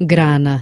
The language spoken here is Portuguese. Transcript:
grana.